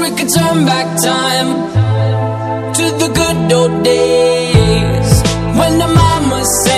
We could turn back time to the good old days. When the mama sang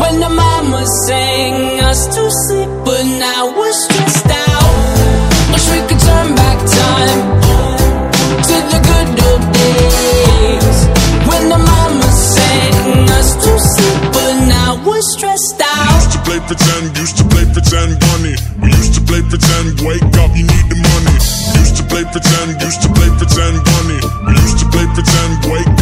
when the mama sang us to sleep, but now we're stressed out. Wish we could turn back time to the good old days when the mama sang us to sleep, but now we're stressed out. Used to play pretend, used to play pretend bunny. We used to play pretend, wake up, you need the money. Used to play pretend, used to play pretend bunny. We used to play pretend, wake up,